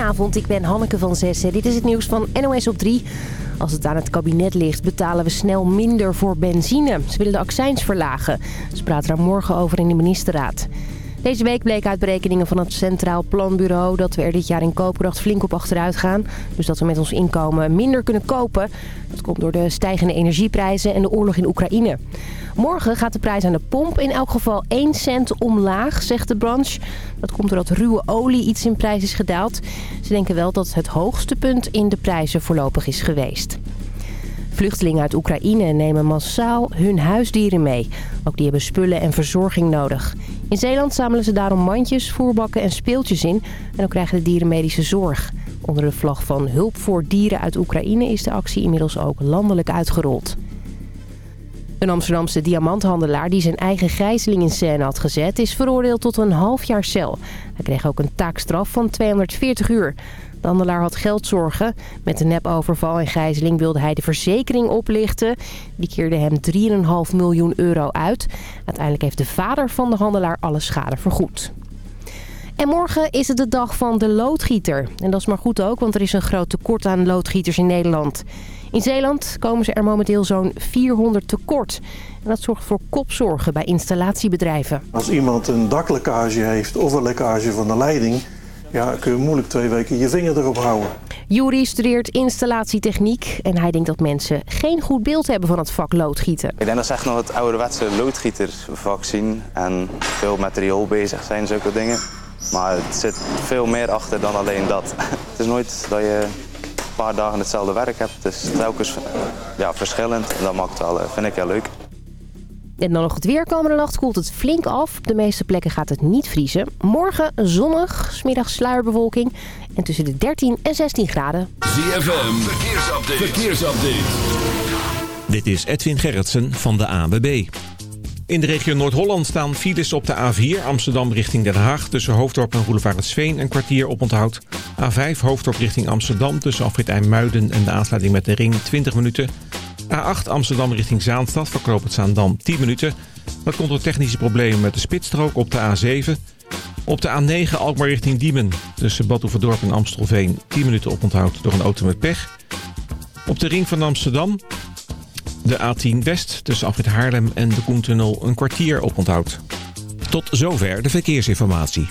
Goedenavond, ik ben Hanneke van Zessen. Dit is het nieuws van NOS op 3. Als het aan het kabinet ligt, betalen we snel minder voor benzine. Ze willen de accijns verlagen. Ze praten daar morgen over in de ministerraad. Deze week bleek uit berekeningen van het Centraal Planbureau... dat we er dit jaar in koopkracht flink op achteruit gaan. Dus dat we met ons inkomen minder kunnen kopen. Dat komt door de stijgende energieprijzen en de oorlog in Oekraïne. Morgen gaat de prijs aan de pomp in elk geval 1 cent omlaag, zegt de branche. Dat komt doordat ruwe olie iets in prijs is gedaald. Ze denken wel dat het hoogste punt in de prijzen voorlopig is geweest. Vluchtelingen uit Oekraïne nemen massaal hun huisdieren mee. Ook die hebben spullen en verzorging nodig. In Zeeland zamelen ze daarom mandjes, voerbakken en speeltjes in. En dan krijgen de dieren medische zorg. Onder de vlag van Hulp voor Dieren uit Oekraïne is de actie inmiddels ook landelijk uitgerold. Een Amsterdamse diamanthandelaar die zijn eigen gijzeling in scène had gezet... is veroordeeld tot een half jaar cel. Hij kreeg ook een taakstraf van 240 uur. De handelaar had geldzorgen. Met de nepoverval en gijzeling wilde hij de verzekering oplichten. Die keerde hem 3,5 miljoen euro uit. Uiteindelijk heeft de vader van de handelaar alle schade vergoed. En morgen is het de dag van de loodgieter. En dat is maar goed ook, want er is een groot tekort aan loodgieters in Nederland. In Zeeland komen ze er momenteel zo'n 400 tekort. En dat zorgt voor kopzorgen bij installatiebedrijven. Als iemand een daklekkage heeft of een lekkage van de leiding... Ja, kun je moeilijk twee weken je vinger erop houden. Juri studeert installatietechniek en hij denkt dat mensen geen goed beeld hebben van het vak loodgieten. Ik denk dat ze echt nog het ouderwetse loodgietervak zien en veel met riool bezig zijn, zulke dingen. Maar het zit veel meer achter dan alleen dat. Het is nooit dat je paar dagen hetzelfde werk hebt. Het is telkens ja, verschillend en dat maakt wel, vind ik heel leuk. En dan nog het weer. Komende nacht koelt het flink af. Op de meeste plekken gaat het niet vriezen. Morgen zonnig, smiddag sluierbewolking. En tussen de 13 en 16 graden. ZFM, verkeersupdate. verkeersupdate. Dit is Edwin Gerritsen van de ANWB. In de regio Noord-Holland staan files op de A4 Amsterdam richting Den Haag... tussen Hoofddorp en Roelevaretsveen een kwartier op onthoud. A5 Hoofddorp richting Amsterdam tussen Afrit Muiden en de aansluiting met de ring 20 minuten... A8 Amsterdam richting Zaanstad verkoopt het Zaandam 10 minuten. Dat komt door technische problemen met de spitsstrook op de A7. Op de A9 Alkmaar richting Diemen tussen Bad en Amstelveen 10 minuten oponthoud door een auto met pech. Op de ring van Amsterdam de A10 West tussen Afrit Haarlem en de Koentunnel een kwartier oponthoud. Tot zover de verkeersinformatie.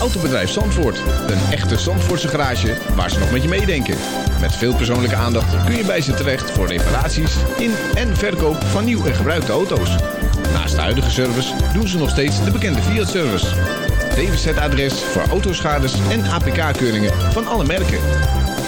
Autobedrijf Zandvoort. Een echte Zandvoortse garage waar ze nog met je meedenken. Met veel persoonlijke aandacht kun je bij ze terecht voor reparaties in en verkoop van nieuw en gebruikte auto's. Naast de huidige service doen ze nog steeds de bekende Fiat-service. DWZ-adres voor autoschades en APK-keuringen van alle merken.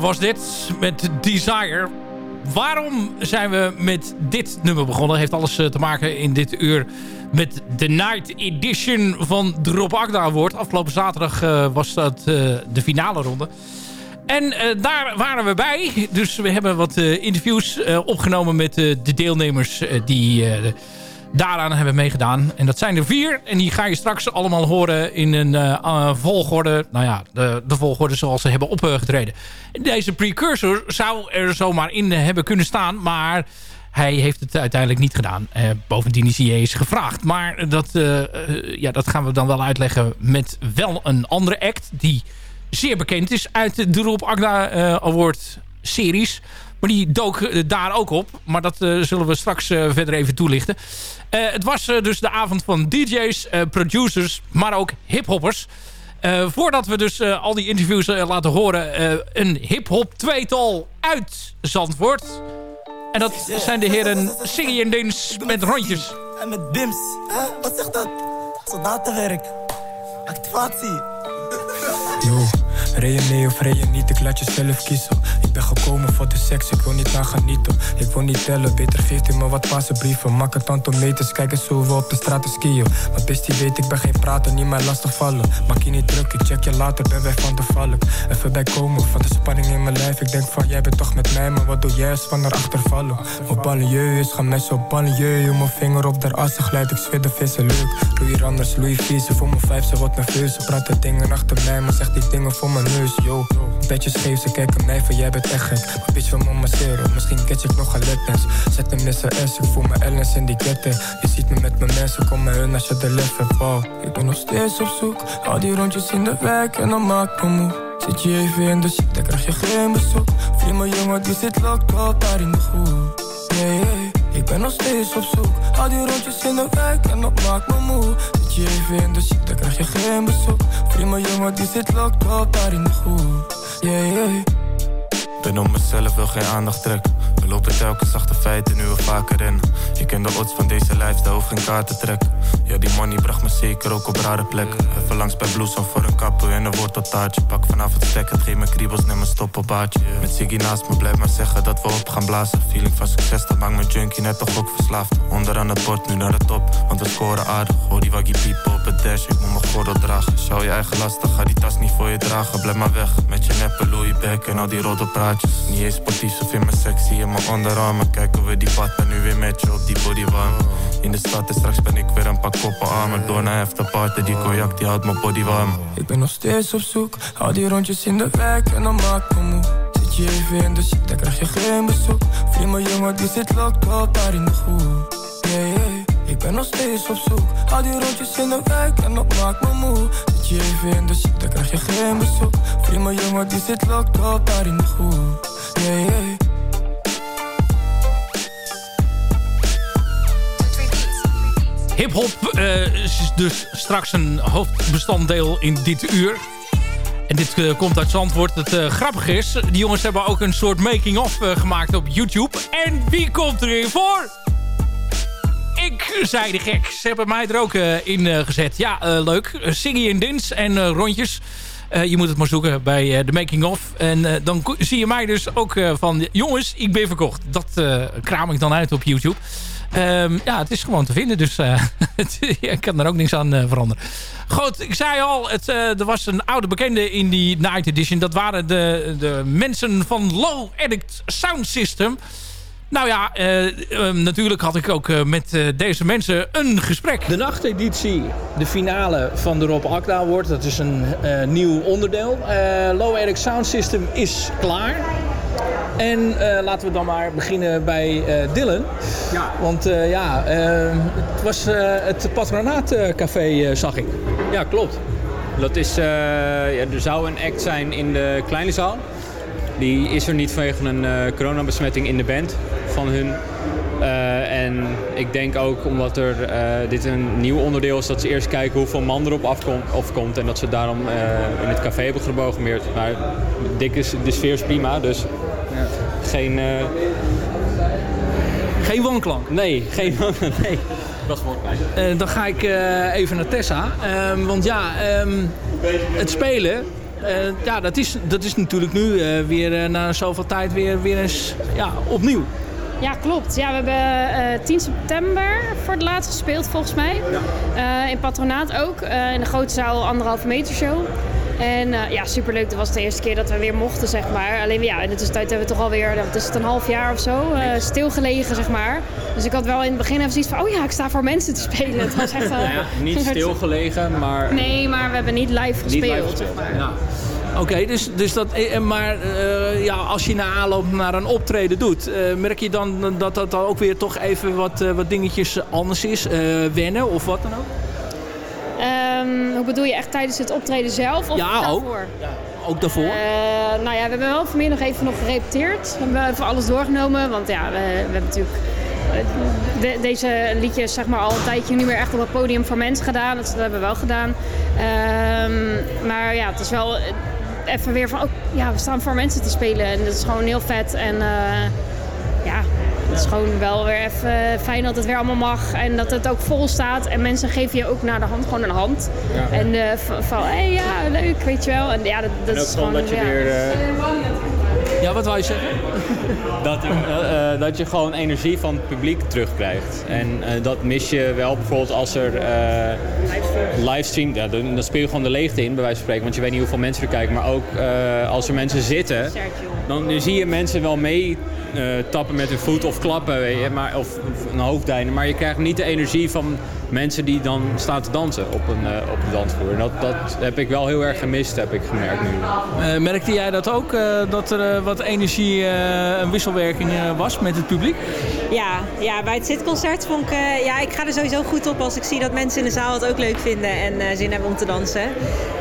Was dit met Desire. Waarom zijn we met dit nummer begonnen? Heeft alles te maken in dit uur met de Night Edition van de Rob Agda Award. Afgelopen zaterdag was dat de finale ronde. En daar waren we bij. Dus we hebben wat interviews opgenomen met de deelnemers die daaraan hebben meegedaan. En dat zijn er vier. En die ga je straks allemaal horen in een uh, volgorde. Nou ja, de, de, volgorde zoals ze hebben opgetreden. Deze precursor zou er zomaar in hebben kunnen staan. Maar hij heeft het uiteindelijk niet gedaan. Uh, bovendien is hij eens gevraagd. Maar dat, uh, ja, dat gaan we dan wel uitleggen met wel een andere act. Die zeer bekend is uit de Rob Agda Award series. Maar die dook daar ook op. Maar dat zullen we straks verder even toelichten. Uh, het was uh, dus de avond van DJ's, uh, producers, maar ook hiphoppers. voordat we dus al die interviews laten horen... een hiphop tweetal uit Zandvoort. En dat zijn de heren Siggy en Dins met rondjes. En met Bims. Wat zegt dat? Soldatenwerk. Activatie. Yo. Rij je mee of rij je niet, ik laat je zelf kiezen. Ben gekomen voor de seks, ik wil niet aan genieten. Ik wil niet tellen, beter geeft u me wat passenbrieven. Maak het aantal meters, kijk eens hoe we op de straten skiën. Maar best die weet, ik ben geen prater, niet meer lastig vallen. Maak je niet druk, ik check je later, ben wij van de vallen. Even bijkomen van de spanning in mijn lijf. Ik denk van, jij bent toch met mij, maar wat doe jij als van achter vallen? Op banlieue is, gaan mensen op banlieue. Mijn vinger op der assen glijdt, ik zweer de vissen leuk. Louis Randers, Louis Vieze, voor mijn vijf, ze wordt nerveus. Ze praten dingen achter mij, maar zegt die dingen voor mijn neus, yo. Beetje scheef, ze kijken mij van jij bent echt gek. Maar bitch wil me masseren, misschien catch ik nog lapdance. Zet hem in S, ik voel me Ellens in die ketten. Je ziet me met mijn mensen, kom maar hun als je de lef hebt, wow. Ik ben nog steeds op zoek, al die rondjes in de wijk en dan maak me moe. Zit je even in de shit, dan krijg je geen bezoek. Vriend mijn jongen, die zit locked up daar in de groep. Yeah, yeah. Ik ben nog steeds op zoek Al die rondjes in de wijk en dat maakt me moe Zit je even in de shit, dan krijg je geen bezoek Vriend mijn jongen die zit locked up daar in de groep Yeah, yeah ben om mezelf, wil geen aandacht trekken. We lopen telkens achter feiten, nu we vaker rennen. Je kent de odds van deze lifestyle, hoef geen kaart te trekken. Ja, die money bracht me zeker ook op rare plekken. Even langs bij Bloesem voor een kappen en een worteltaartje. Pak vanaf het stek, het geeft me kriebels, neem een baardje. Met Siggy naast me, blijf maar zeggen dat we op gaan blazen. Feeling van succes, dat maakt mijn junkie net toch ook verslaafd. Onderaan het bord, nu naar de top, want we scoren aardig. Hoor die waggie piepen op het dash, ik moet mijn gordel dragen. Schouw je eigen lastig, ga die tas niet voor je dragen. Blijf maar weg, met je neppe Louis en al die roddelpraatjes. Niet eens sportief, of in mijn sexy in mijn onderarmen. Kijken we die pad en nu weer met je op die bodywarm. In de stad en straks ben ik weer een paar koppen armer. Door naar party, die cognac die houdt mijn body warm. Ik ben nog steeds op zoek, hou die rondjes in de wijk en dan maak me moe. Zit je even in de shit, dan krijg je geen bezoek. Mijn jongen die zit locked up daar in de groep. Yeah, yeah. Ik ben nog steeds op zoek, hou die rondjes in de wijk en dat maakt me moe. Zit je even in de shit, dan krijg je geen bezoek. Mijn jongen die zit locked up daar in de groep. Yeah, yeah. Hip-hop uh, is dus straks een hoofdbestanddeel in dit uur. En dit uh, komt uit Zandvoort. Het uh, grappige is, die jongens hebben ook een soort making-of gemaakt op YouTube. En wie komt erin voor? Ik zei de gek. Ze hebben mij er ook in gezet. Ja, leuk. Siggy en Dins en rondjes. je moet het maar zoeken bij de making-of. En dan zie je mij dus ook van... jongens, ik ben verkocht. Dat kraam ik dan uit op YouTube. Um, ja, het is gewoon te vinden. Dus uh, ik kan er ook niks aan uh, veranderen. Goed, ik zei al, het, uh, er was een oude bekende in die Night Edition. Dat waren de, de mensen van Low Edit Sound System. Nou ja, um, natuurlijk had ik ook met deze mensen een gesprek. De nachteditie, de finale van de Rob Akda wordt. Dat is een nieuw onderdeel. Low Edit Sound System is klaar. En uh, laten we dan maar beginnen bij uh, Dylan. Ja. Want uh, ja, het was het Patronaatcafé, zag ik. Ja, klopt. Dat is, ja, er zou een act zijn in de kleine zaal. Die is er niet vanwege een coronabesmetting in de band van hun. en ik denk ook omdat er, dit een nieuw onderdeel is, dat ze eerst kijken hoeveel man erop afkomt, afkomt en dat ze daarom in het café hebben geprogrammeerd. Maar dik is, de sfeer is prima, dus geen... Uh... Geen wanklank? Nee, geen nee. Dat is uh, dan ga ik uh, even naar Tessa. Um, want ja, um, het spelen ja, dat is, dat is natuurlijk nu weer na zoveel tijd weer, weer eens ja, opnieuw. Ja, klopt. Ja, we hebben uh, 10 september voor het laatst gespeeld, volgens mij. Ja. Uh, in Patronaat ook. Uh, in de grote zaal, anderhalve meter show. En uh, ja, superleuk. Dat was de eerste keer dat we weer mochten, zeg maar. Alleen ja, in de tussentijd hebben we toch alweer, dat is het een half jaar of zo, uh, stilgelegen, zeg maar. Dus ik had wel in het begin even zoiets van, oh ja, ik sta voor mensen te spelen. Het was echt wel... ja, niet stilgelegen, maar... Nee, maar we hebben niet live gespeeld, niet live gespeeld. zeg maar. Ja. Oké, dus, dus dat, eh, maar uh, ja, als je na aanloop naar een optreden doet, uh, merk je dan dat dat dan ook weer toch even wat, uh, wat dingetjes anders is? wennen of wat dan ook? Um, hoe bedoel je echt tijdens het optreden zelf of ja, daarvoor? Ook. Ja, ook daarvoor? nou ja, we hebben wel vanmiddag nog even nog gerepeteerd. We hebben even alles doorgenomen, want ja, we, we hebben natuurlijk de, deze liedjes zeg maar, al een tijdje nu weer echt op het podium voor mensen gedaan. Dat, dat hebben we wel gedaan. Um, maar ja, het is wel even weer van, oh, ja, we staan voor mensen te spelen. En dat is gewoon heel vet. En uh, ja, het is gewoon wel weer even fijn dat het weer allemaal mag. En dat het ook vol staat. En mensen geven je ook naar de hand gewoon een hand. Ja. En uh, van, hé, hey, ja, leuk, weet je wel. En ja, dat, dat en is gewoon... dat je weer... Uh... Ja, wat wou je zeggen? dat, uh, dat je gewoon energie van het publiek terugkrijgt. En uh, dat mis je wel bijvoorbeeld als er livestream... Ja, dan, dan, speel je gewoon de leegte in, bij wijze van spreken. Want je weet niet hoeveel mensen er kijken. Maar ook als er mensen zitten, dan, zie je mensen wel mee tappen met hun voet of klappen. Weet je, maar, of, of een hoofdijnen. Maar je krijgt niet de energie van mensen die dan staan te dansen op een, uh, op een dansvloer. En dat, dat heb ik wel heel erg gemist, heb ik gemerkt nu. Uh, merkte jij dat ook, uh, dat er wat energie, een wisselwerking was met het publiek? Ja, ja bij het zitconcert vond ik... ja, ik ga er sowieso goed op als ik zie dat mensen in de zaal het ook leuk vinden en zin hebben om te dansen.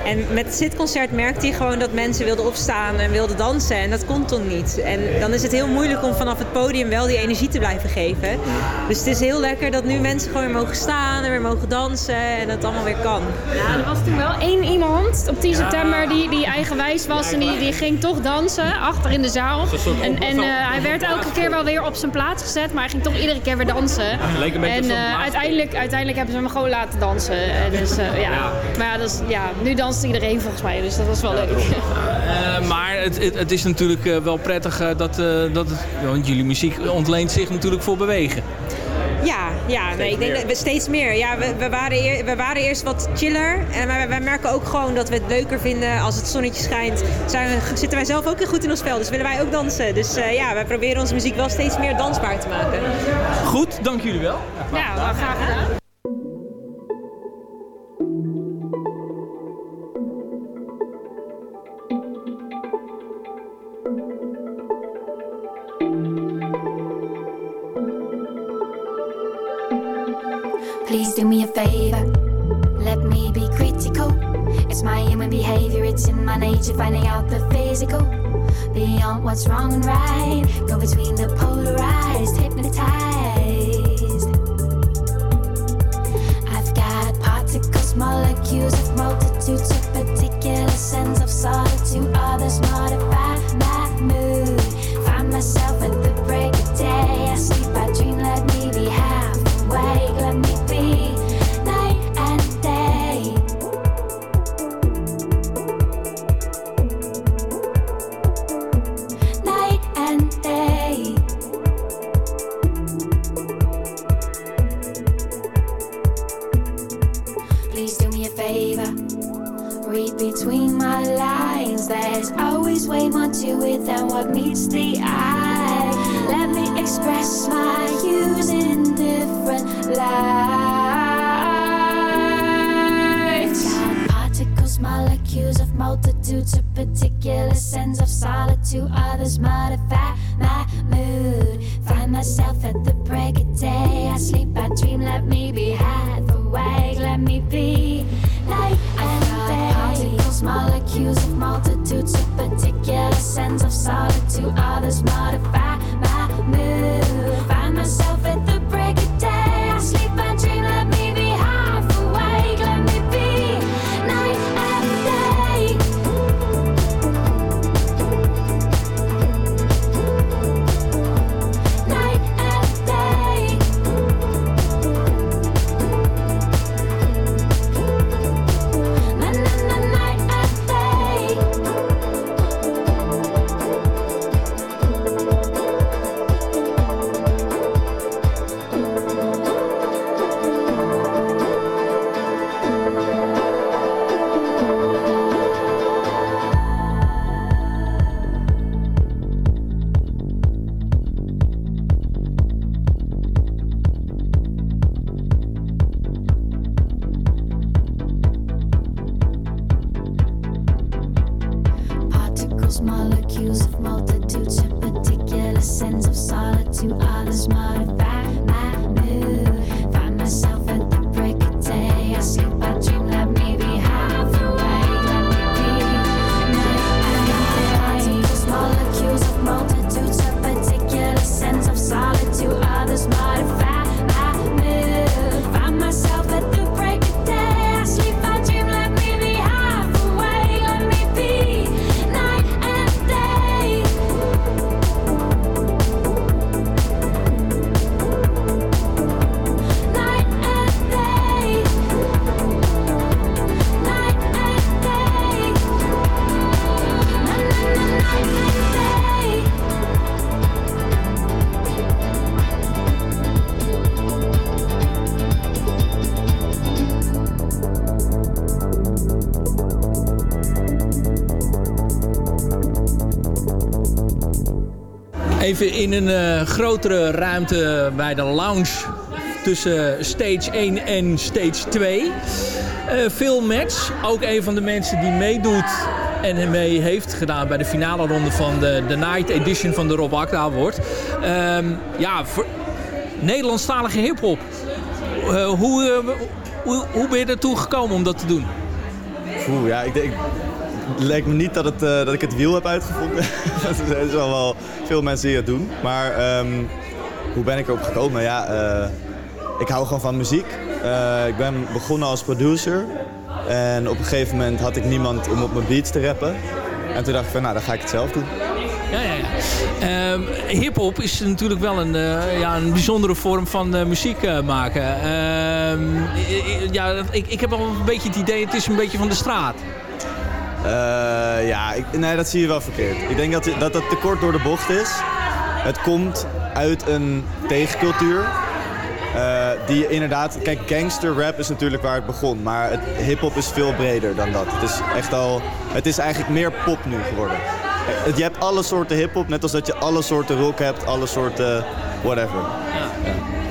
En met het zitconcert merkte je gewoon dat mensen wilden opstaan en wilden dansen. En dat kon toen niet. En dan is het heel moeilijk om vanaf het podium wel die energie te blijven geven. Dus het is heel lekker dat nu mensen gewoon weer mogen staan en weer mogen dansen en dat allemaal weer kan. Ja, er was toen wel één iemand op 10 september die, die eigenwijs was en die, die ging toch dansen achter in de zaal. En, en uh, hij werd elke keer wel weer op zijn plaats gezet, maar hij ging toch iedere keer weer dansen. en uh, uiteindelijk, uiteindelijk hebben ze hem gewoon laten dansen. Dus, uh, ja. Maar ja, dat is, ja, nu danst iedereen volgens mij, dus dat was wel leuk. maar het, het, het, is natuurlijk wel prettig dat, dat het, want jullie muziek ontleent zich natuurlijk voor bewegen. Ja, ja nee, ik denk dat we steeds meer. Ja, we, we, waren eer, we waren eerst wat chiller. En wij, wij merken ook gewoon dat we het leuker vinden als het zonnetje schijnt. Zijn, zitten wij zelf ook heel goed in ons vel. Dus willen wij ook dansen. Dus uh, ja, wij proberen onze muziek wel steeds meer dansbaar te maken. Goed, dank jullie wel. Ja, wel graag gedaan. Please do me a favor. Let me be critical. It's my human behavior, it's in my nature, finding out the physical. Beyond what's wrong and right. Go between the polarized, hypnotized. I've got particles, molecules of multitudes of particular sense of solitude. Others modify Even in een eh, grotere ruimte bij de lounge tussen stage 1 en stage 2. Eh Phil Max, ook een van de mensen die meedoet en mee heeft gedaan bij de finale ronde van de, de Night Edition van de Rob Akda Award. Ehm, ja, voor Nederlandstalige hiphop. Eh hoe, eh, hoe, hoe ben je ertoe gekomen om dat te doen? Oeh, ja, ik denk... Het lijkt me niet dat, het, eh, dat ik het wiel heb uitgevonden. er zijn wel wel veel mensen die doen. Maar ehm, hoe ben ik erop gekomen? Ja, eh, ik hou gewoon van muziek. Eh, ik ben begonnen als producer. En op een gegeven moment had ik niemand om op mijn beats te rappen. En toen dacht ik van, nou, dan ga ik het zelf doen. Ja, ja, ja. Ehm, Hip-hop is natuurlijk wel een, ja, een bijzondere vorm van muziek maken. Ehm, ja, ik, ik heb wel een beetje het idee, het is een beetje van de straat. Eh, ja, ik, nee, dat zie je wel verkeerd. Ik denk dat dat, dat te kort door de bocht is. Het komt uit een tegencultuur. eh, die inderdaad... Kijk, gangster rap is natuurlijk waar het begon. Maar hip-hop is veel breder dan dat. Het is echt al... Het is eigenlijk meer pop nu geworden. Je hebt alle soorten hip-hop, net als dat je alle soorten rock hebt, alle soorten whatever.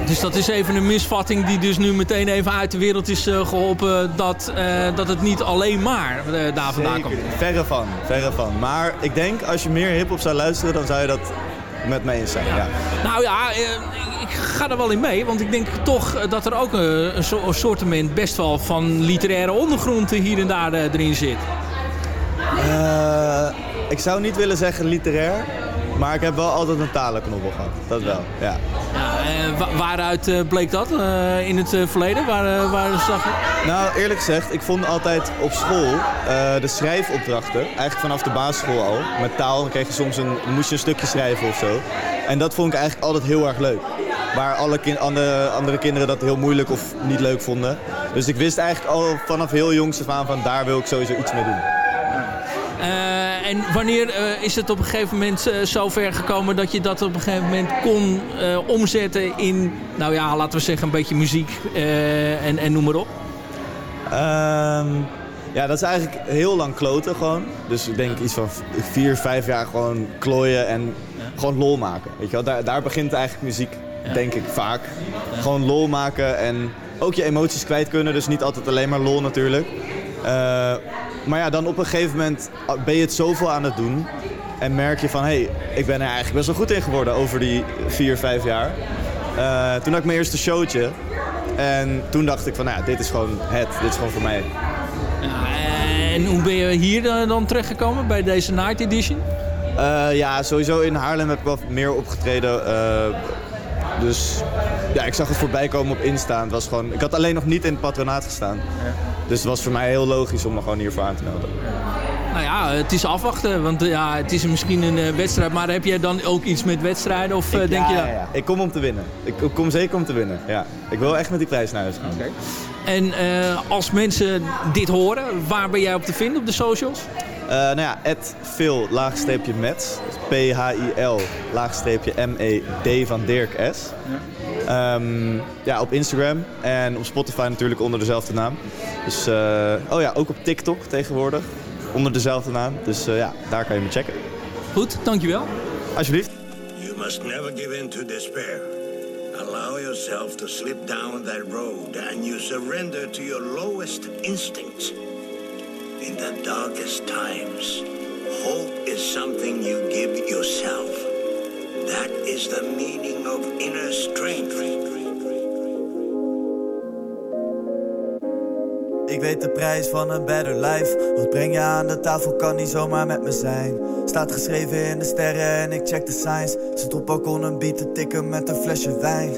Dus dat is even een misvatting die dus nu meteen even uit de wereld is eh, geholpen. Dat, eh, dat het niet alleen maar eh, daar vandaan komt. Verre van, verre van. Maar ik denk als je meer hip-hop zou luisteren, dan zou je dat met me eens zijn. Ja. Nou ja, ik ga er wel in mee. Want ik denk toch dat er ook een, so een soortement best wel van literaire ondergrond hier en daar erin zit. Ik zou niet willen zeggen literair, maar ik heb wel altijd een talenknobbel gehad. Dat wel, ja. Ja, wa- waaruit eh, bleek dat eh, in het eh, verleden? Waar, eh, waar zag je? Nou, eerlijk gezegd, ik vond altijd op school eh, de schrijfopdrachten, eigenlijk vanaf de basisschool al, met taal, dan kreeg je soms een, moest een stukje schrijven of zo. En dat vond ik eigenlijk altijd heel erg leuk. Waar alle andere, andere kinderen dat heel moeilijk of niet leuk vonden. Dus ik wist eigenlijk al vanaf heel jongs af aan van daar wil ik sowieso iets mee doen. Eh, en wanneer eh, is het op een gegeven moment eh, zo ver gekomen dat je dat op een gegeven moment kon omzetten in, nou ja, laten we zeggen, een beetje muziek en, en noem maar op? Ehm, ja, dat is eigenlijk heel lang kloten gewoon. Dus ik denk iets van vier, vijf jaar gewoon klooien en gewoon lol maken. Weet je wel? Daar, daar begint eigenlijk muziek, denk ik, vaak. Gewoon lol maken en ook je emoties kwijt kunnen. Dus niet altijd alleen maar lol natuurlijk. Eh, maar ja, dan op een gegeven moment ben je het zoveel aan het doen. En merk je van, hé, hey, ik ben er eigenlijk best wel goed in geworden over die vier, vijf jaar. Eh, toen had ik mijn eerste showtje. En toen dacht ik van, nou ja, dit is gewoon het. Dit is gewoon voor mij. En hoe ben je hier dan terechtgekomen bij deze Night Edition? Eh, ja, sowieso in Haarlem heb ik wel meer opgetreden. eh, dus ja, ik zag het voorbij komen op Insta. Het was gewoon, ik had alleen nog niet in het patronaat gestaan. Dus het was voor mij heel logisch om me gewoon hiervoor aan te melden. Nou ja, het is afwachten, want eh, ja, het is misschien een eh, wedstrijd. Maar heb jij dan ook iets met wedstrijden of eh, Ik- denk ja, je dat? ja, ja. Ik kom om te winnen. Ik, ik kom zeker om te winnen. Ja. Ik wil echt met die prijs naar huis gaan. En eh, als mensen dit horen, waar ben jij op te vinden op de socials? Eh, nou ja, at Phil, laagstreepje Mets. P-H-I-L, laagstreepje M-E-D van Dirk S. Ehm, ja, op Instagram en op Spotify natuurlijk onder dezelfde naam. Dus, eh, oh ja, ook op TikTok tegenwoordig. Onder dezelfde naam. Dus eh, ja, daar kan je me checken. Goed, dankjewel. Alsjeblieft. You must never give in to despair. Allow yourself to slip down that road and you surrender to your lowest instincts. In the darkest times, Hope is something you give yourself. That is the meaning of inner strength. Ik weet de prijs van een better life. Wat breng je aan de tafel kan niet zomaar met me zijn. Staat geschreven in de sterren en ik check de signs. Zit op balkon een beat te tikken met een flesje wijn.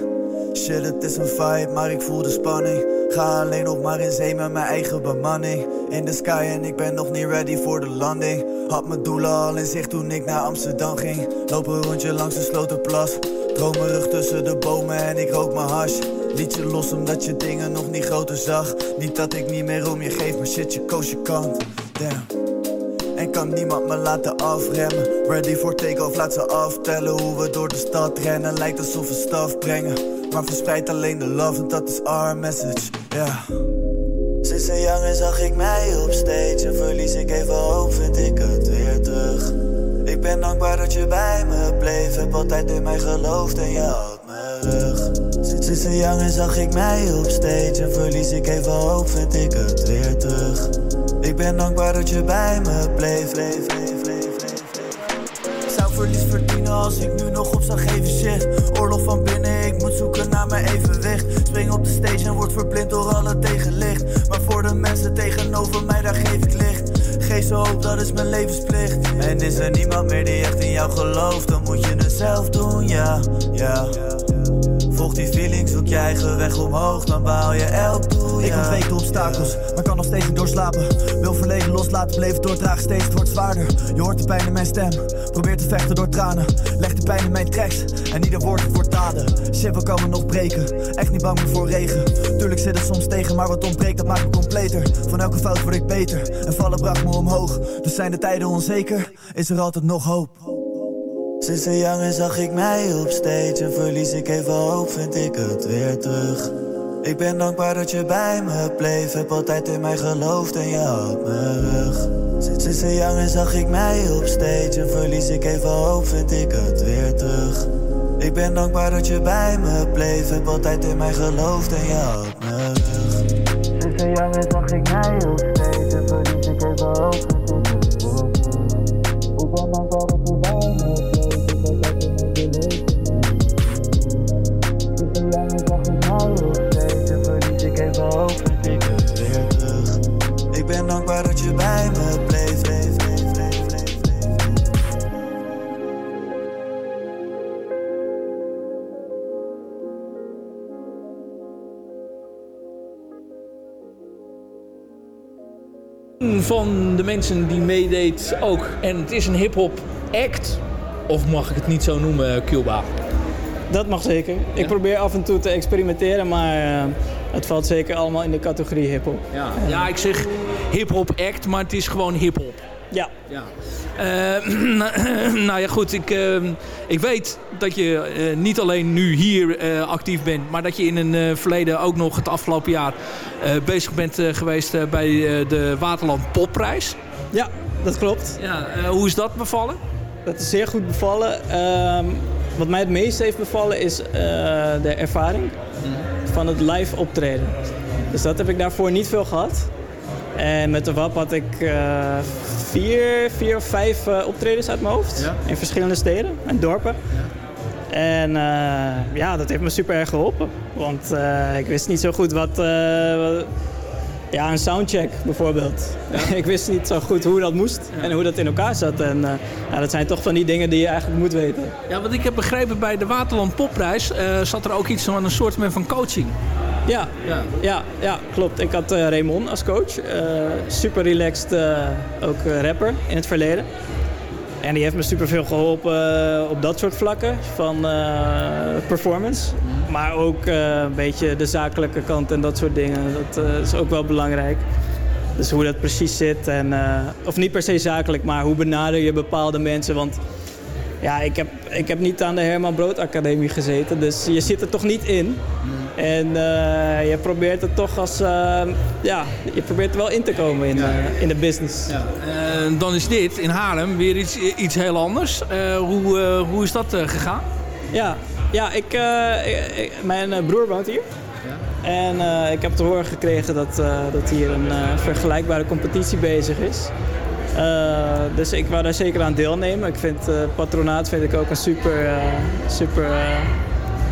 Shit, het is een vibe, maar ik voel de spanning. Ga alleen nog maar in zee met mijn eigen bemanning. In de sky en ik ben nog niet ready voor de landing. Had mijn doelen al in zicht toen ik naar Amsterdam ging. Loop een rondje langs de slotenplas. Dromerig tussen de bomen en ik rook mijn hash. Liet je los omdat je dingen nog niet groter zag. Niet dat ik niet meer om je geef, maar shit, je koos je kant. Damn. En kan niemand me laten afremmen. Ready for take-off, laat ze aftellen hoe we door de stad rennen. Lijkt alsof we staf brengen. Maar verspreid alleen de love, en dat is our message. Ja. Sinds een jongen zag ik mij op stage. En verlies ik even hoop, vind ik het weer terug. Ik ben dankbaar dat je bij me bleef. Heb altijd in mij geloofd en je had mijn rug. Sinds een jongen zag ik mij op stage. En verlies ik even hoop, vind ik het weer terug. Ik ben dankbaar dat je bij me bleef. bleef, bleef, verlies verdienen als ik nu nog op zou geven shit. Oorlog van binnen, ik moet zoeken naar mijn evenwicht. Spring op de stage en word verblind door alle tegenlicht. Maar voor de mensen tegenover mij, daar geef ik licht. Geef ze hoop, dat is mijn levensplicht. En is er niemand meer die echt in jou gelooft, dan moet je het zelf doen, ja, ja. Volg die feeling, zoek je eigen weg omhoog, dan behaal je elk doel, ja. Ik ontweek obstakels, maar kan nog steeds niet doorslapen. Wil verleden loslaten, bleef doordragen, steeds het wordt zwaarder. Je hoort de pijn in mijn stem, probeer te vechten door tranen. Leg de pijn in mijn tracks, en ieder woord wordt daden. Shit, we komen nog breken, echt niet bang meer voor regen. Tuurlijk zit het soms tegen, maar wat ontbreekt, dat maakt me completer. Van elke fout word ik beter, en vallen bracht me omhoog. Dus zijn de tijden onzeker, is er altijd nog hoop. Sinds een jongen zag ik mij op stage en verlies ik even hoop, vind ik het weer terug. Ik ben dankbaar dat je bij me bleef, heb altijd in mij geloofd en je had mijn rug. Sinds een jongen zag ik mij op stage en verlies ik even hoop, vind ik het weer terug. Ik ben dankbaar dat je bij me bleef, heb altijd in mij geloofd en je had mijn rug. Sinds een jongen zag ik mij op stage en verlies ik even hoop, Van de mensen die meedeed ook. En het is een hip-hop act. Of mag ik het niet zo noemen, Cuba? Dat mag zeker. Ik probeer af en toe te experimenteren, maar eh, het valt zeker allemaal in de categorie hip-hop. Ja, ja ik zeg hip-hop act, maar het is gewoon hip-hop. Ja. ja. Eh, nou ja, goed. Ik, eh, ik weet dat je eh, niet alleen nu hier eh, actief bent, maar dat je in een verleden ook nog het afgelopen jaar bezig bent geweest bij de Waterland Popprijs. Ja, dat klopt. Ja, hoe is dat bevallen? Dat is zeer goed bevallen. Ehm, wat mij het meest heeft bevallen is de ervaring van het live optreden. Dus dat heb ik daarvoor niet veel gehad. En met de WAP had ik vier, vier of vijf eh, optredens uit mijn hoofd. In verschillende steden en dorpen. En eh, ja, dat heeft me super erg geholpen. Want eh, ik wist niet zo goed wat... wat- ja, een soundcheck bijvoorbeeld. ik wist niet zo goed hoe dat moest en hoe dat in elkaar zat. En ja, dat zijn toch van die dingen die je eigenlijk moet weten. Ja, want ik heb begrepen bij de Waterland Popprijs zat er ook iets van een soort van coaching. Ja, ja. Ja, ja, klopt. Ik had eh, Raymond als coach. Eh, super relaxed, eh, ook rapper in het verleden. En die heeft me super veel geholpen eh, op dat soort vlakken van performance. Maar ook een beetje de zakelijke kant en dat soort dingen. Dat is ook wel belangrijk. Dus hoe dat precies zit. En, of niet per se zakelijk, maar hoe benader je bepaalde mensen. Want ja, ik heb, ik heb niet aan de Herman Brood Academie gezeten. Dus je zit er toch niet in. En eh, je probeert het toch als... eh, ja, je probeert er wel in te komen in, eh, in de business. Eh, dan is dit in Haarlem weer iets, iets heel anders. Hoe, hoe is dat gegaan? Ja, ja ik, mijn broer woont hier. En ik heb te horen gekregen dat, dat hier een vergelijkbare competitie bezig is. Eh, dus ik wou daar zeker aan deelnemen. Ik vind uh, Patronaat vind ik ook een super, uh, super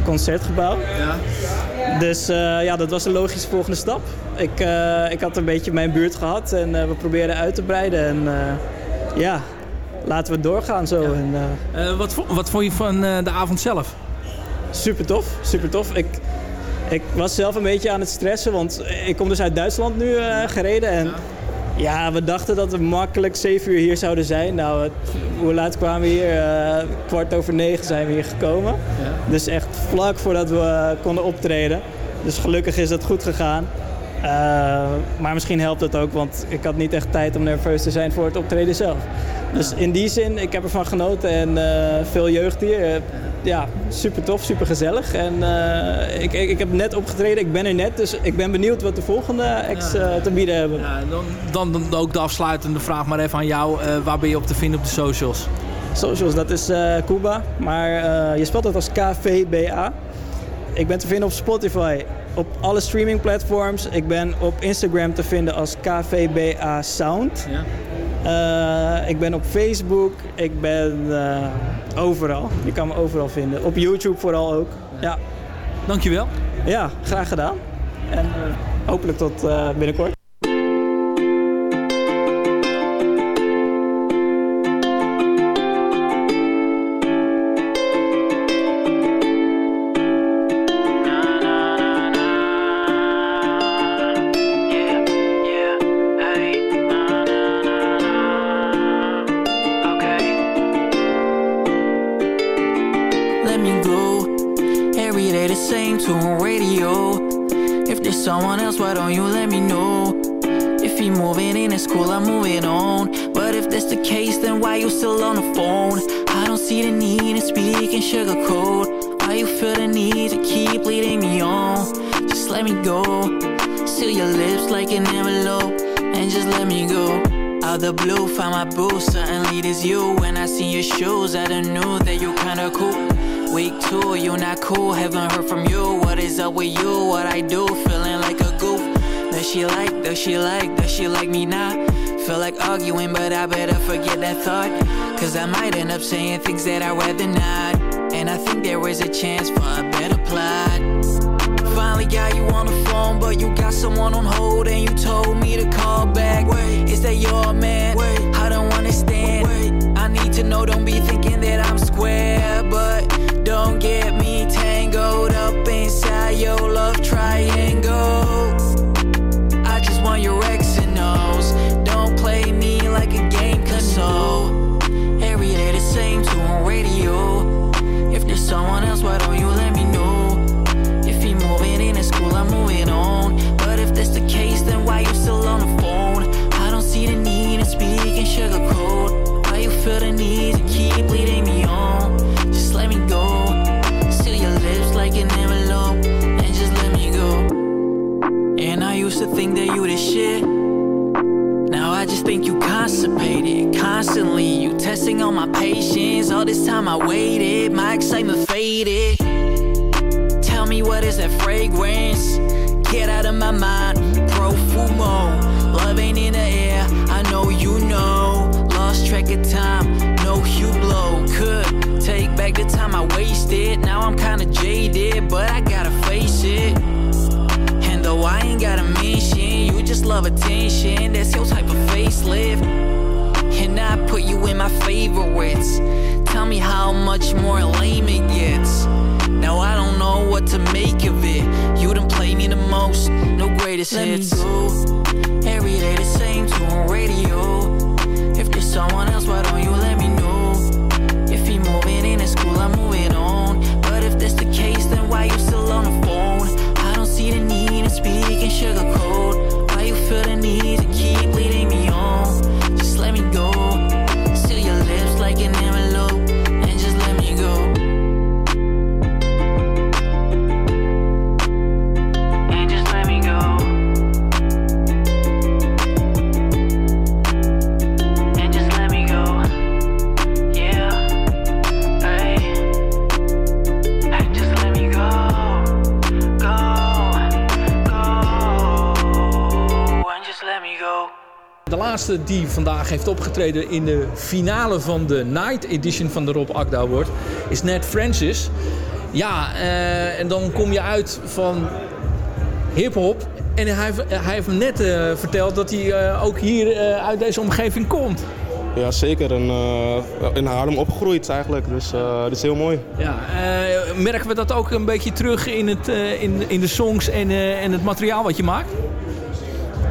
concertgebouw. Ja. Dus ja, dat was een logische volgende stap. Ik, ik had een beetje mijn buurt gehad en we probeerden uit te breiden. En ja, laten we doorgaan zo. En, wat, wat vond je van de avond zelf? Super tof, super tof. Ik, ik was zelf een beetje aan het stressen, want ik kom dus uit Duitsland nu gereden. En ja, we dachten dat we makkelijk 7 uur hier zouden zijn. Nou, hoe laat kwamen we hier? Uh, kwart over negen zijn we hier gekomen. Ja. Dus echt vlak voordat we uh, konden optreden. Dus gelukkig is dat goed gegaan. Uh, maar misschien helpt het ook, want ik had niet echt tijd om nerveus te zijn voor het optreden zelf. Dus in die zin, ik heb ervan genoten en veel jeugd hier ja, super tof, super gezellig. En uh, ik, ik, ik, heb net opgetreden, ik ben er net, dus ik ben benieuwd wat de volgende acts uh, te bieden hebben. Ja, dan, dan, ook de afsluitende vraag maar even aan jou. Uh, waar ben je op te vinden op de socials? Socials, dat is Cuba, maar je spelt het als KVBA. Ik ben te vinden op Spotify, op alle streaming platforms. Ik ben op Instagram te vinden als KVBA Sound. Ja. Uh, ik ben op Facebook, ik ben uh, overal. Je kan me overal vinden. Op YouTube vooral ook. Ja. Dankjewel. Ja, graag gedaan. En uh, hopelijk tot binnenkort. She like? Does she like does she like me now? Feel like arguing, but I better forget that thought. Cause I might end up saying things that I'd rather not. And I think there is a chance for a better plot. Finally got you on the phone, but you got someone on hold, and you told me to call back. Wait, is that your man? To think that you the shit. Now I just think you constipated. Constantly, you testing on my patience. All this time I waited, my excitement faded. Tell me what is that fragrance? Get out of my mind, profumo. Love ain't in the air, I know you know. Lost track of time, no hue blow. Could take back the time I wasted. Now I'm kinda jaded, but I gotta face it. So I ain't got a mission, you just love attention. That's your type of facelift. And I put you in my favorites. Tell me how much more lame it gets. Now I don't know what to make of it. You done play me the most, no greatest Let hits. Me go. Every day the same to on radio. If there's someone else, why don't you let me know? If he moving in at school, speaking sugarcoat. Why you feel the need to keep die vandaag heeft opgetreden in de finale van de Night Edition van de Rob Akda Award is Ned Francis. Ja, eh, en dan kom je uit van hip-hop. En hij, heeft- hij heeft me net eh, verteld dat hij eh, ook hier uit deze omgeving komt. Ja, zeker. En, in Haarlem opgegroeid eigenlijk. Dus dat is heel mooi. Ja, merken we dat ook een beetje terug in, het, in, in de songs en, en het materiaal wat je maakt?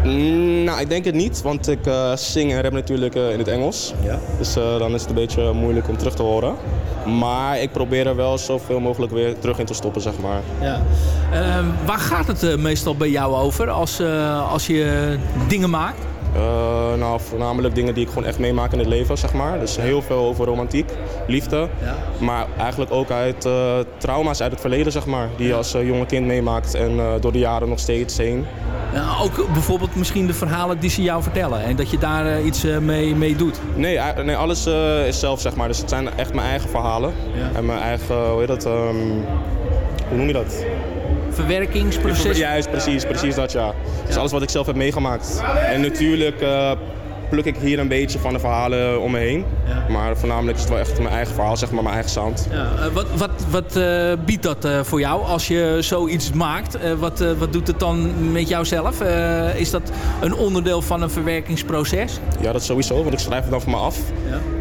Mm, nou, ik denk het niet, want ik eh, zing en rap natuurlijk eh, in het Engels. Dus eh, dan is het een beetje moeilijk om terug te horen. Maar ik probeer er wel zoveel mogelijk weer terug in te stoppen, zeg maar. Ja. Ehm, waar gaat het meestal bij jou over als, als je dingen maakt? Eh, nou, voornamelijk dingen die ik gewoon echt meemaak in het leven, zeg maar. Dus heel veel over romantiek, liefde. Maar eigenlijk ook uit eh, trauma's uit het verleden, zeg maar. Die je als eh, jonge kind meemaakt en door de jaren nog steeds heen. Ja, ook bijvoorbeeld misschien de verhalen die ze jou vertellen en dat je daar iets mee, mee doet. Nee, nee alles is zelf, zeg maar. Dus het zijn echt mijn eigen verhalen. En mijn eigen, hoe heet dat? ehm, hoe noem je dat? Verwerkingsproces. Juist, precies, precies dat ja. Dus alles wat ik zelf heb meegemaakt. En natuurlijk eh, pluk ik hier een beetje van de verhalen om me heen. Maar voornamelijk is het wel echt mijn eigen verhaal, zeg maar, mijn eigen sound. Ja, eh, wat wat, wat eh, biedt dat voor jou als je zoiets maakt? Wat, wat doet het dan met jouzelf? Is dat een onderdeel van een verwerkingsproces? Ja, dat sowieso, want ik schrijf het dan voor me af.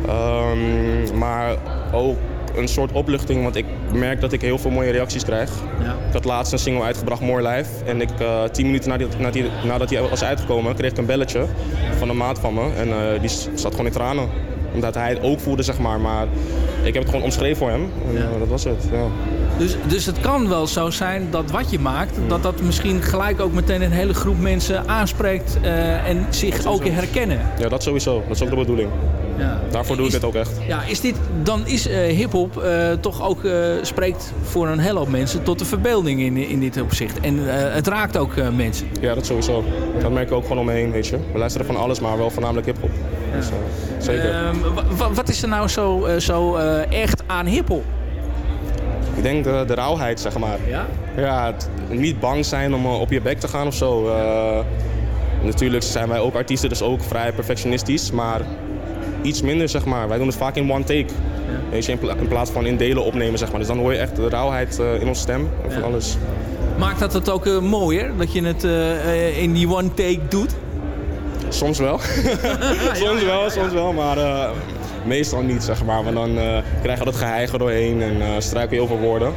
Ehm, maar ook een soort opluchting, want ik merk dat ik heel veel mooie reacties krijg. Ik had laatst een single uitgebracht, More Life. En ik, eh, tien minuten nadat, die, nadat die was uitgekomen, kreeg ik een belletje van een maat van me. En eh, die zat gewoon in tranen. Omdat hij het ook voelde, zeg maar. Maar ik heb het gewoon omschreven voor hem. En eh, dat was het, ja. Dus, dus het kan wel zo zijn dat wat je maakt, dat dat misschien gelijk ook meteen een hele groep mensen aanspreekt en zich ook herkennen. Ja, dat sowieso. Dat is ook de bedoeling. Ja. Daarvoor doe ik het ook echt. Ja, is dit, dan is eh hip-hop eh, toch ook eh, spreekt voor een hele hoop mensen tot de verbeelding in, in dit opzicht. En het raakt ook mensen. Ja, dat sowieso. Dat merk ik ook gewoon om me heen, weet je. We luisteren van alles, maar wel voornamelijk hip-hop. Dus, zeker. Ehm, wa- wa- wat is er nou zo, zo echt aan hip-hop? Ik denk de, de rauwheid, zeg maar. Ja? Ja, het- niet bang zijn om op je bek te gaan of zo. Natuurlijk zijn wij ook artiesten, dus ook vrij perfectionistisch. Maar iets minder, zeg maar. Wij doen het vaak in one take. Weet je, in, pla- in plaats van in delen opnemen, zeg maar. Dus dan hoor je echt de rauwheid eh, in onze stem en van alles. Maakt dat het ook eh, mooier, dat je het eh, in die one take doet? Soms wel. soms wel, soms wel, maar meestal niet, zeg maar. Want dan eh, krijg je dat geheiger doorheen en eh struiken je over woorden.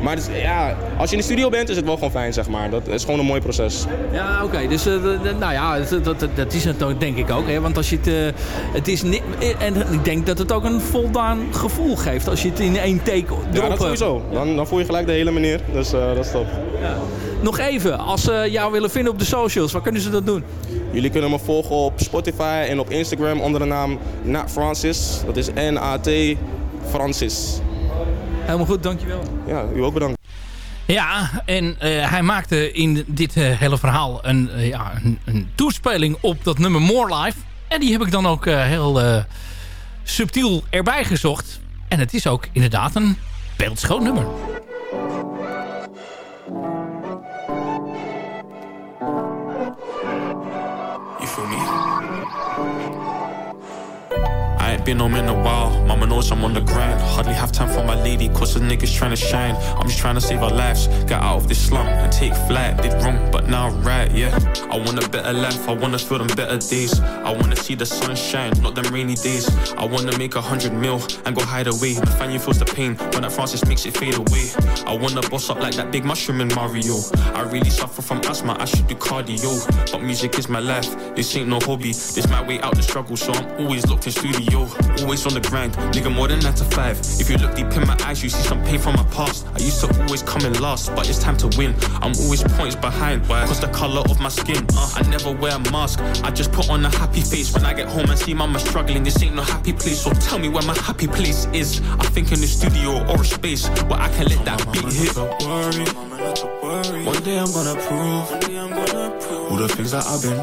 Maar het is- ja, als je in de studio bent, is het wel gewoon fijn, zeg maar. Dat is gewoon een mooi proces. Ja, oké. Dus eh, nou ja, dat, dat, dat is het ook, denk ik ook. Hè? Want als je het. het is niet, en ik denk dat het ook een voldaan gevoel geeft als je het in één take erop Ja, dat sowieso. Dan, dan voel je gelijk de hele meneer. Dus dat is top. Nog even, als ze jou willen vinden op de socials, waar kunnen ze dat doen? Jullie kunnen me volgen op Spotify en op Instagram onder de naam Nat Francis. Dat is N-A-T Francis. Helemaal goed, dankjewel. Ja, u ook bedankt. Ja, en eh, hij maakte in dit eh, hele verhaal een, eh, ja, een, een toespeling op dat nummer More Life. En die heb ik dan ook eh, heel eh, subtiel erbij gezocht. En het is ook inderdaad een beeldschoon nummer. Been home in a while. Mama knows I'm on the grind. Hardly have time for my lady, cause the niggas trying to shine. I'm just trying to save our lives. Get out of this slump and take flight. Did wrong, but now right, yeah. I want a better life. I wanna feel them better days. I wanna see the sunshine, not them rainy days. I wanna make a hundred mil and go hide away. Fan you feels the pain when that Francis makes it fade away. I wanna boss up like that big mushroom in Mario. I really suffer from asthma, I should do cardio. But music is my life, this ain't no hobby. This my way out the struggle, so I'm always locked in studio. Always on the grind, nigga more than 9 to 5. If you look deep in my eyes, you see some pain from my past. I used to always come in last, but it's time to win. I'm always points behind, why? Cause the color of my skin. Uh, I never wear a mask, I just put on a happy face when I get home and see mama struggling. This ain't no happy place, so tell me where my happy place is. I think in the studio or a space where I can let that beat hit. One day I'm gonna prove all the things that I've been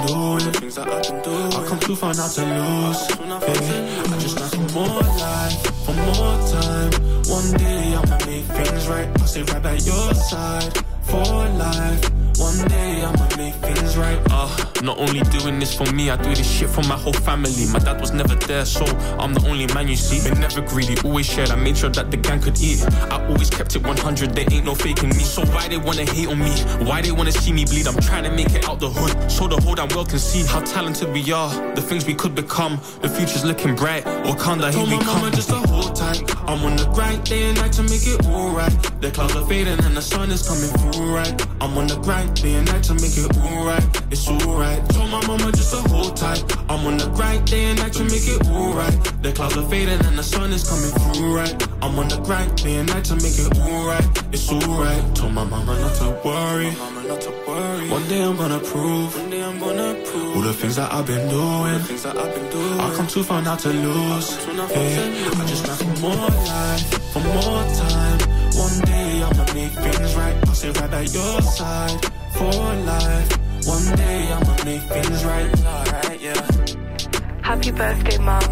doing. I come too far not to lose. Yeah. I just want some more life, for more time. One day I'ma make things right. I'll stay right by your side for life. One day I'ma make things right. Uh, not only doing this for me, I do this shit for my whole family. My dad was never there, so I'm the only man you see. Been never greedy, always shared. I made sure that the gang could eat. I always kept it 100, there ain't no faking me. So why they wanna hate on me? Why they wanna see me bleed? I'm trying to make it out the hood, so the whole damn world can see how talented we are, the things we could become. The future's looking bright. Wakanda, here we come. Mama just to hold tight. I'm on the grind day and night to make it alright. The clouds are fading and the sun is coming through right. I'm on the grind day and night to make it alright. It's alright. Told my mama just to hold tight. I'm on the grind day and night to make it alright. The clouds are fading and the sun is coming through right. I'm on the grind day and night to make it alright. It's alright. Told my mama not to worry. One day I'm gonna prove. One day I'm gonna prove all the things that I've been doing. Things that I've been doing. I come too far not to lose. Yeah. I just ran for more life, for more time. One day I'ma make things right. I'll sit right by your side life. One day I'ma make things right. Alright, yeah. Happy birthday, Mom.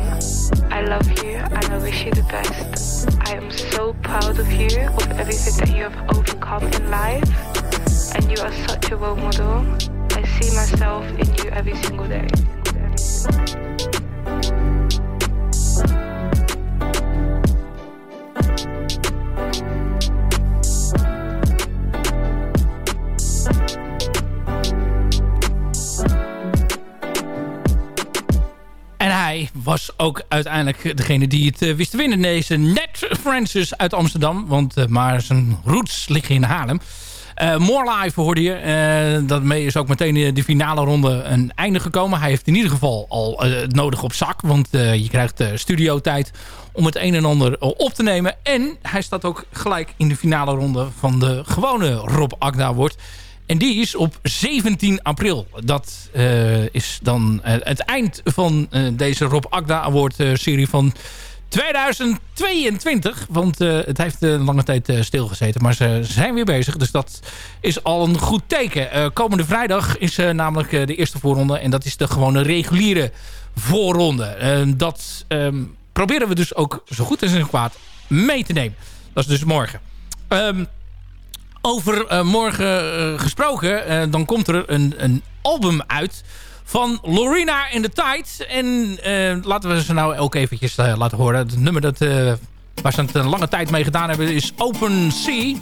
I love you and I wish you the best. I am so proud of you, of everything that you have overcome in life. And you are such a role model. I see myself in you every single day. Hij was ook uiteindelijk degene die het eh, wist te winnen. Deze Ned Francis uit Amsterdam. Want eh, maar zijn roots liggen in Haarlem. Eh, More Live hoorde je. Uh, daarmee is ook meteen de, finale ronde een einde gekomen. Hij heeft in ieder geval al uh, het nodig op zak. Want je krijgt studiotijd om het een en ander op te nemen. En hij staat ook gelijk in de finale ronde van de gewone Rob Agda Award. En die is op 17 april. Dat is dan het eind van deze Rob Agda Award serie van 2022. Want het heeft een lange tijd stilgezeten. Maar ze zijn weer bezig. Dus dat is al een goed teken. Komende vrijdag is namelijk de eerste voorronde. En dat is de gewone reguliere voorronde. dat um, proberen we dus ook zo goed als een kwaad mee te nemen. Dat is dus morgen. Um, over morgen gesproken. dan komt er een, een album uit van Lorena in the Tide. En laten we ze nou ook eventjes laten horen. Het nummer dat, waar ze het een lange tijd mee gedaan hebben is Open Sea.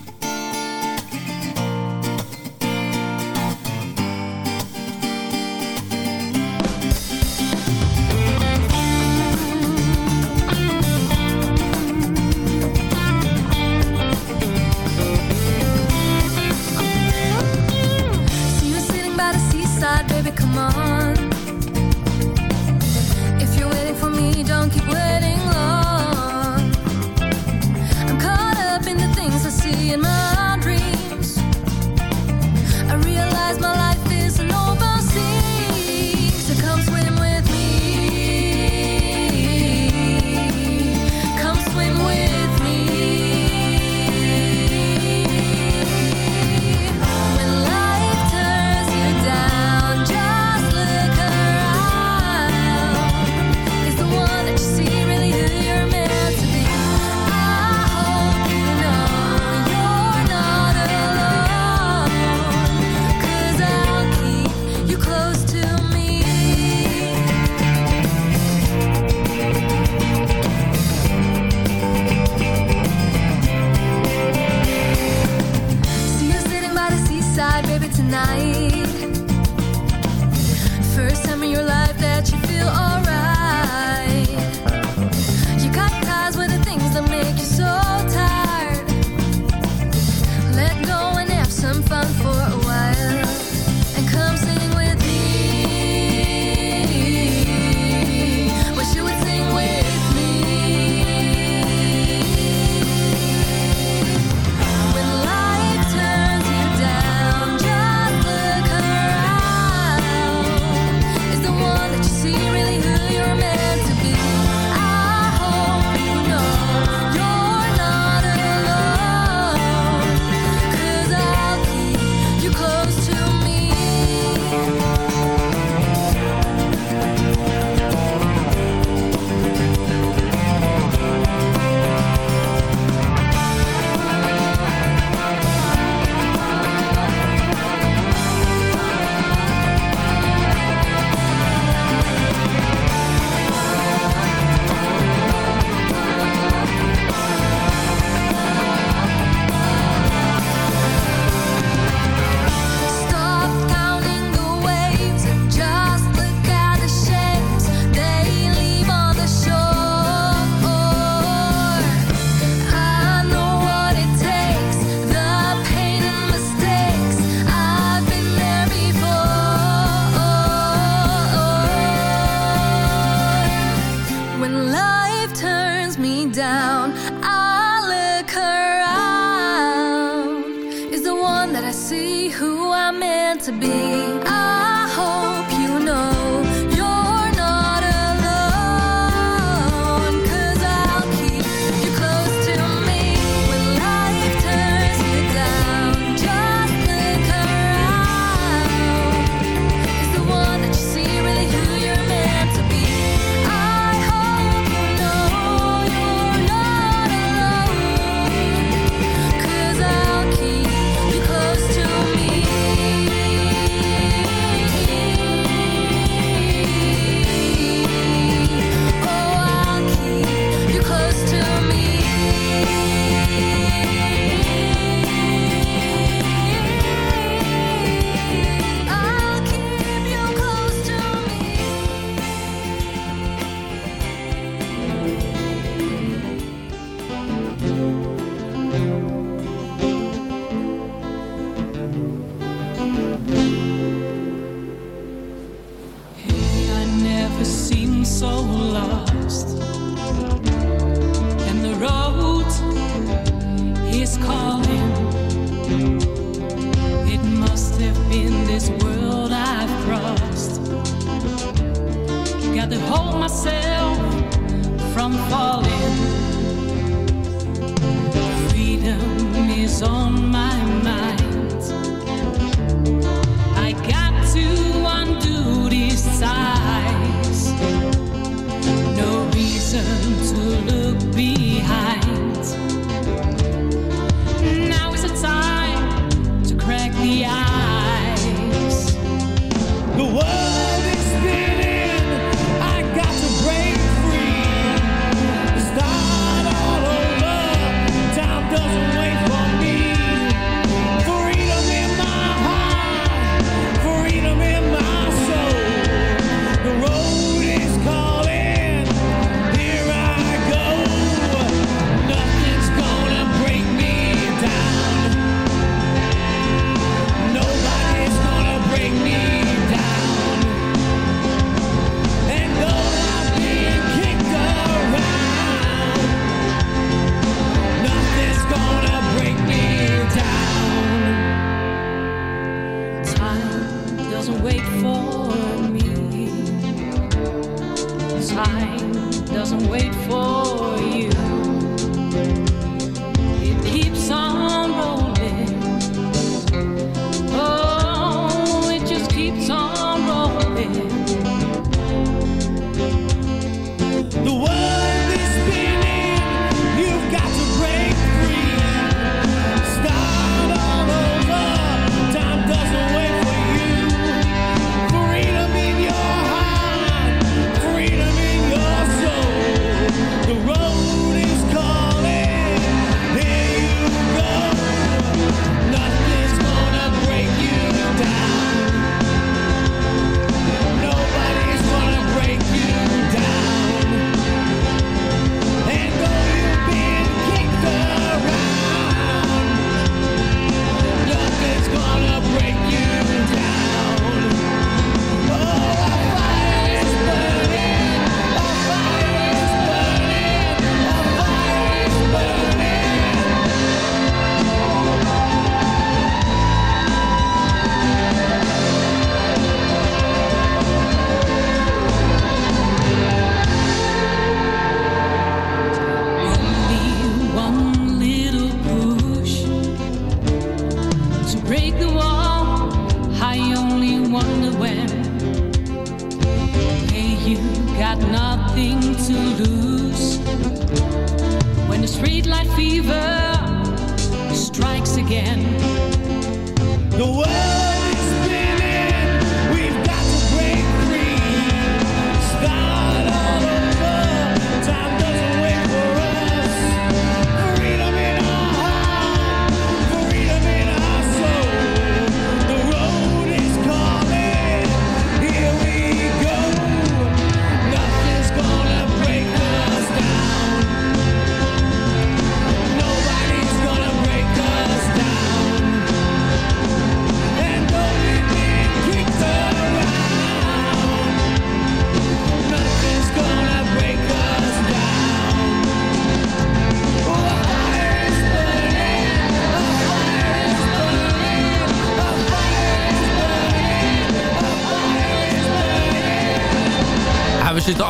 night. First time in your life that you feel alright.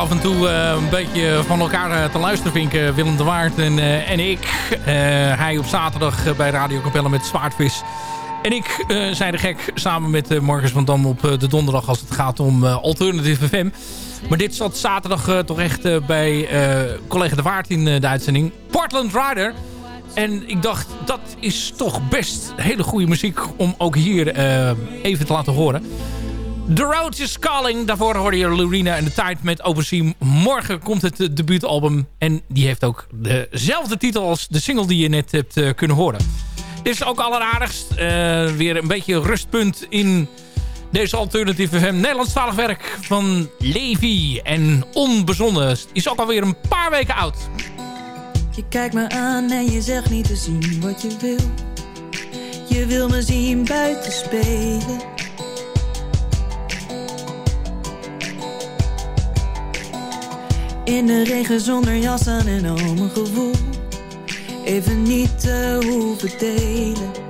Af en toe eh, een beetje van elkaar eh, te luisteren, vind ik. eh, Willem de Waard en, en ik. Hij op zaterdag bij Radio Capelle met Zwaardvis. En ik eh zijn de gek samen met eh, Marcus van Dam op de donderdag als het gaat om Alternative FM. Maar dit zat zaterdag toch echt bij collega De Waard in de uitzending. Portland Rider. En ik dacht, dat is toch best hele goede muziek om ook hier even te laten horen. The Road is Calling. Daarvoor hoorde je Lorena en de tijd met Overseam. Morgen komt het eh, debuutalbum. En die heeft ook dezelfde titel als de single die je net hebt eh, kunnen horen. Dit is ook alleraardigst. Eh, weer een beetje rustpunt in deze Alternative FM. Nederlandstalig werk van Levi en Onbezonnen. Is ook alweer een paar weken oud. Je kijkt me aan en je zegt niet te zien wat je wil. Je wil me zien buiten spelen. In de regen zonder jas aan en al mijn gevoel. Even niet te hoeven delen.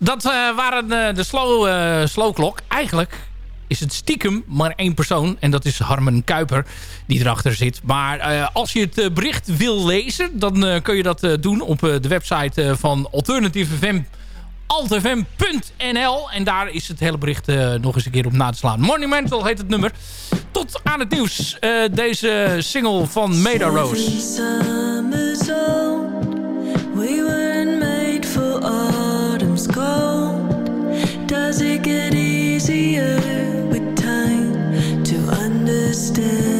Dat eh, waren eh, de slow, eh slow klok. Eigenlijk is het stiekem maar één persoon. En dat is Harmen Kuiper die erachter zit. Maar als je het bericht wil lezen... dan kun je dat doen op de website van Alternative FM altfm.nl. En daar is het hele bericht nog eens een keer op na te slaan. Monumental heet het nummer. Tot aan het nieuws. deze single van Meda Rose. Does it get easier with time to understand?